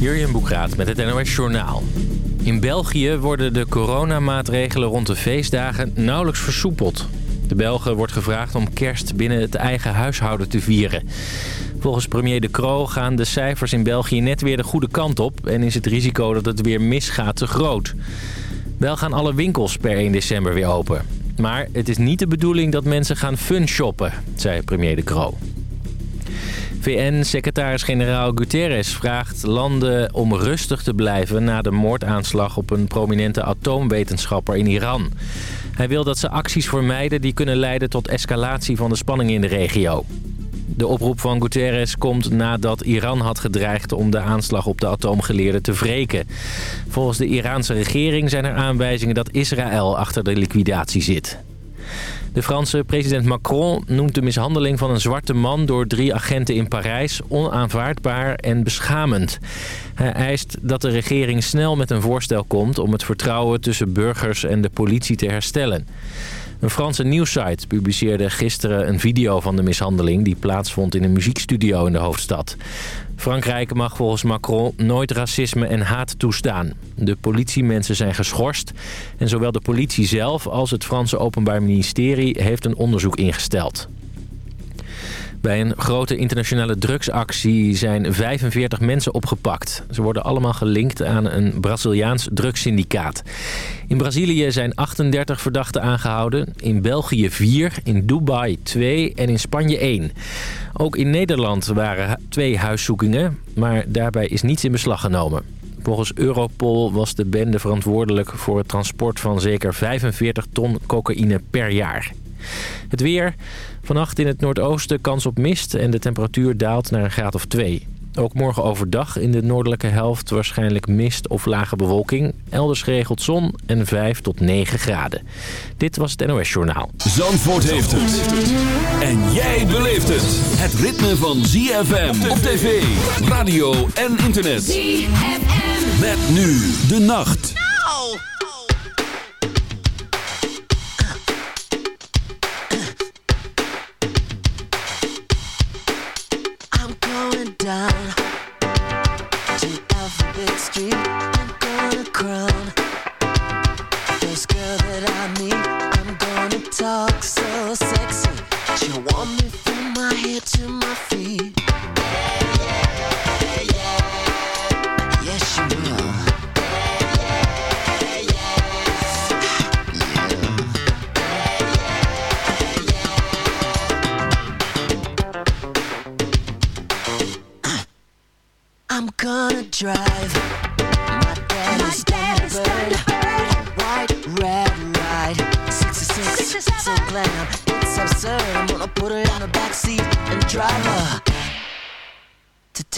Jurjen Boekraat met het NOS Journaal. In België worden de coronamaatregelen rond de feestdagen nauwelijks versoepeld. De Belgen wordt gevraagd om kerst binnen het eigen huishouden te vieren. Volgens premier De Croo gaan de cijfers in België net weer de goede kant op... en is het risico dat het weer misgaat te groot. Wel gaan alle winkels per 1 december weer open. Maar het is niet de bedoeling dat mensen gaan fun shoppen, zei premier De Croo. VN-secretaris-generaal Guterres vraagt landen om rustig te blijven... na de moordaanslag op een prominente atoomwetenschapper in Iran. Hij wil dat ze acties vermijden die kunnen leiden tot escalatie van de spanningen in de regio. De oproep van Guterres komt nadat Iran had gedreigd om de aanslag op de atoomgeleerden te wreken. Volgens de Iraanse regering zijn er aanwijzingen dat Israël achter de liquidatie zit. De Franse president Macron noemt de mishandeling van een zwarte man door drie agenten in Parijs onaanvaardbaar en beschamend. Hij eist dat de regering snel met een voorstel komt om het vertrouwen tussen burgers en de politie te herstellen. Een Franse nieuwssite publiceerde gisteren een video van de mishandeling... die plaatsvond in een muziekstudio in de hoofdstad. Frankrijk mag volgens Macron nooit racisme en haat toestaan. De politiemensen zijn geschorst. En zowel de politie zelf als het Franse Openbaar Ministerie heeft een onderzoek ingesteld. Bij een grote internationale drugsactie zijn 45 mensen opgepakt. Ze worden allemaal gelinkt aan een Braziliaans drugssyndicaat. In Brazilië zijn 38 verdachten aangehouden. In België 4, in Dubai 2 en in Spanje 1. Ook in Nederland waren twee huiszoekingen, maar daarbij is niets in beslag genomen. Volgens Europol was de bende verantwoordelijk voor het transport van zeker 45 ton cocaïne per jaar. Het weer. Vannacht in het noordoosten kans op mist en de temperatuur daalt naar een graad of 2. Ook morgen overdag in de noordelijke helft waarschijnlijk mist of lage bewolking. Elders geregeld zon en 5 tot 9 graden. Dit was het NOS Journaal. Zandvoort heeft het. En jij beleeft het. Het ritme van ZFM op tv, radio en internet. ZFM. Met nu de nacht. Down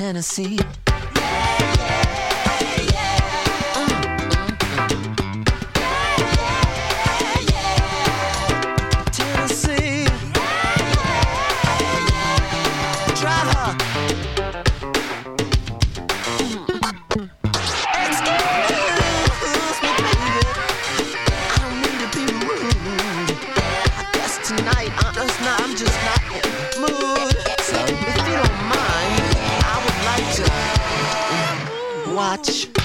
Tennessee. watch.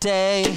day.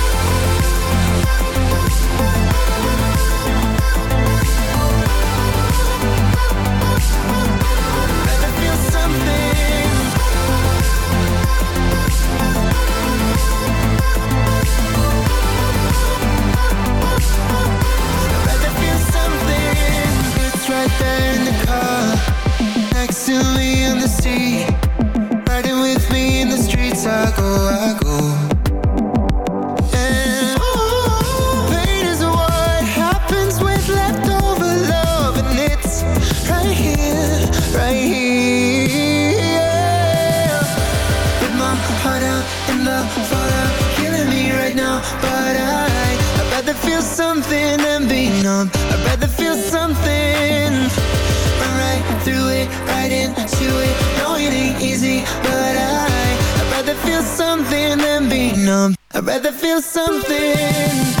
rather feel something.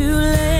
too late.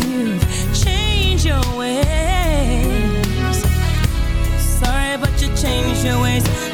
your ways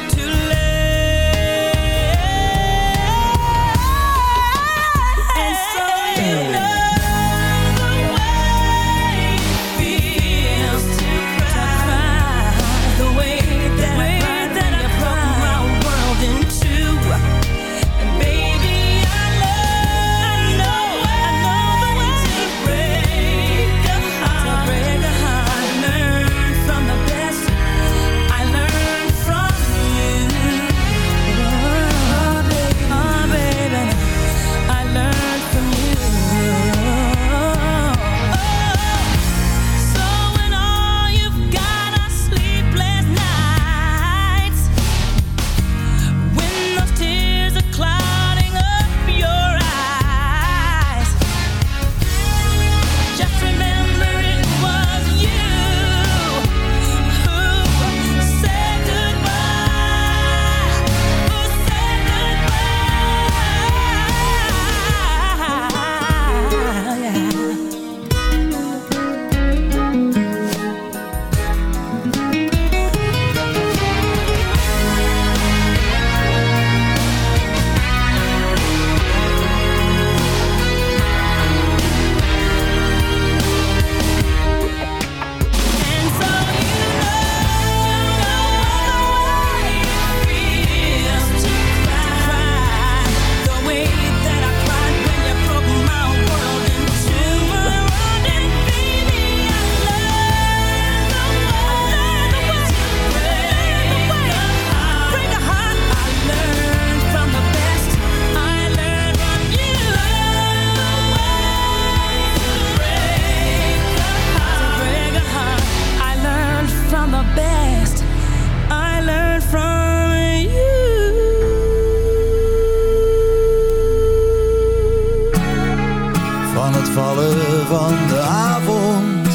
van de avond.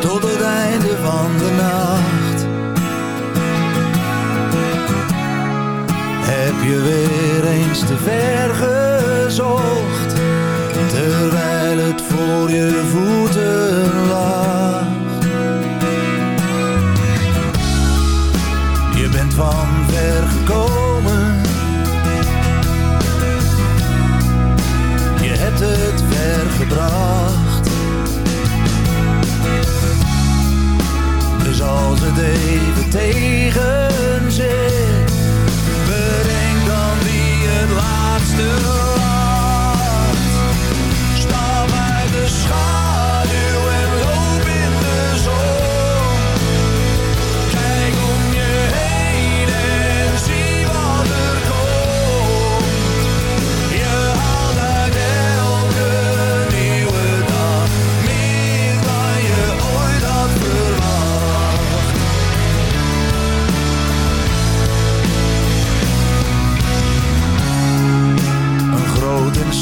Tot het einde van de nacht. Heb je weer eens te ver gezocht? Terwijl het voor je voeten lag. De tegen.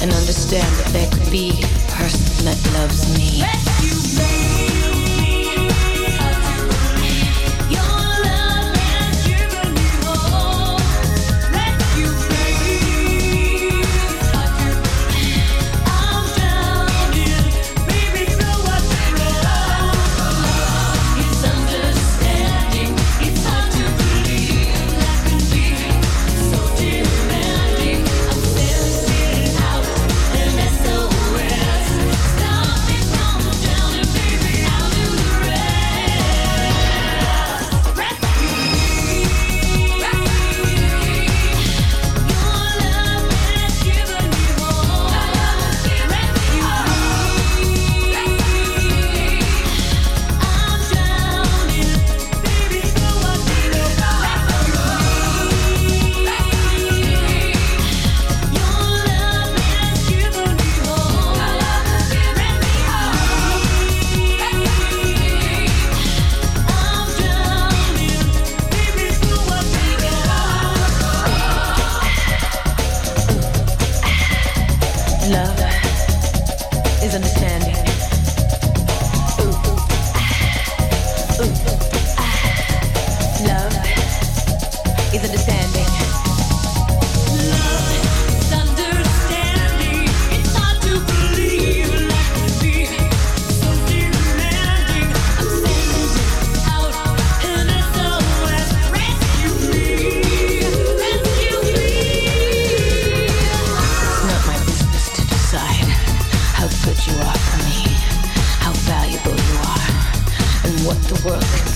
and understand that there could be a person that loves me.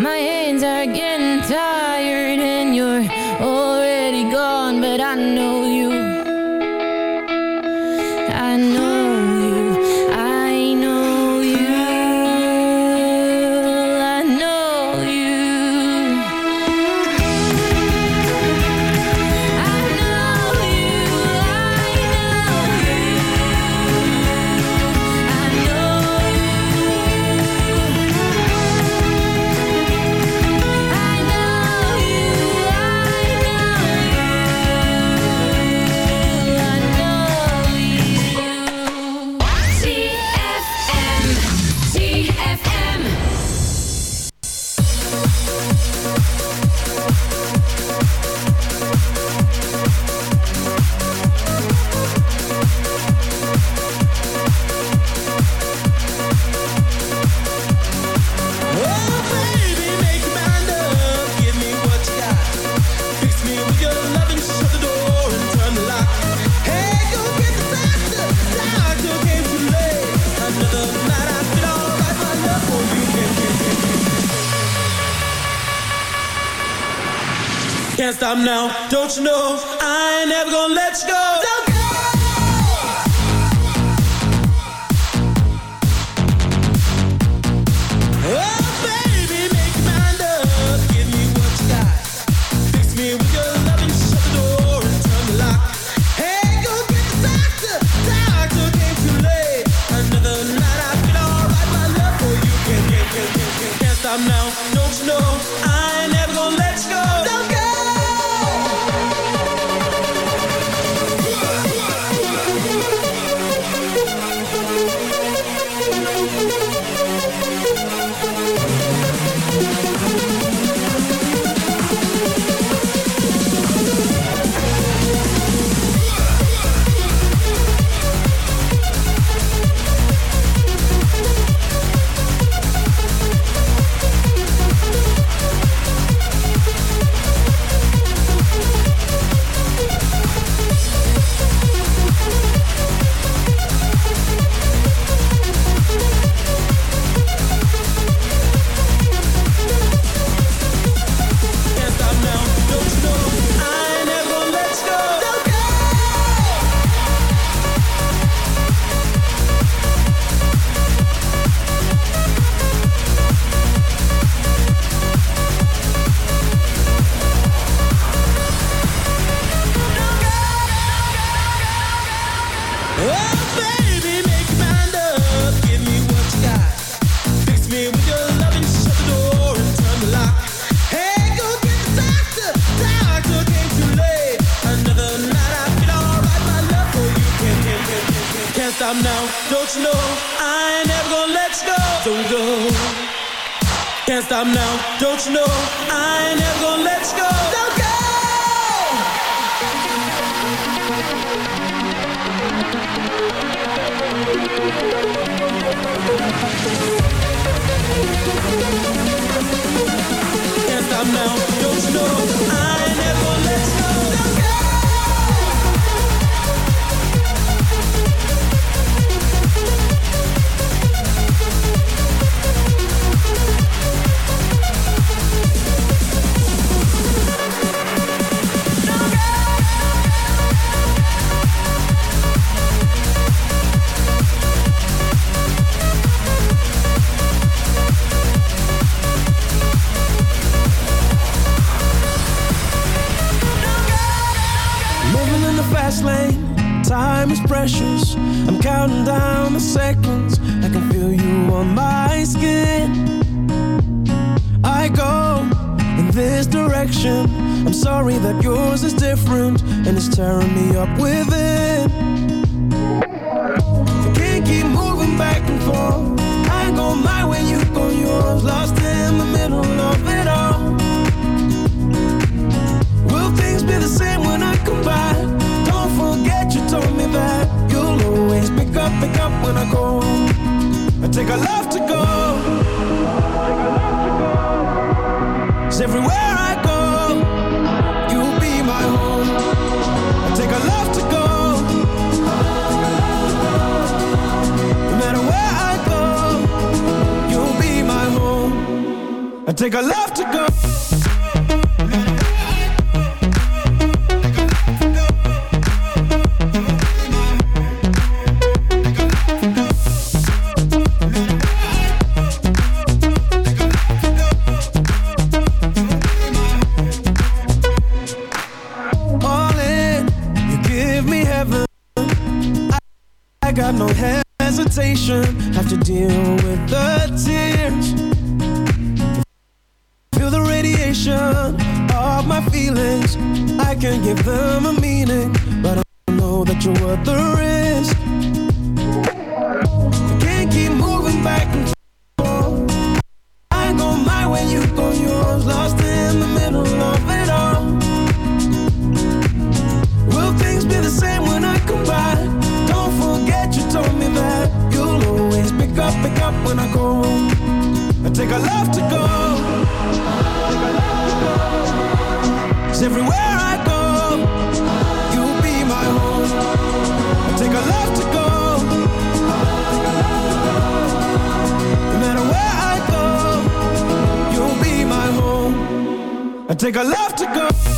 My hands are getting tired and you're already gone But I know what you're worth the risk take a left to go.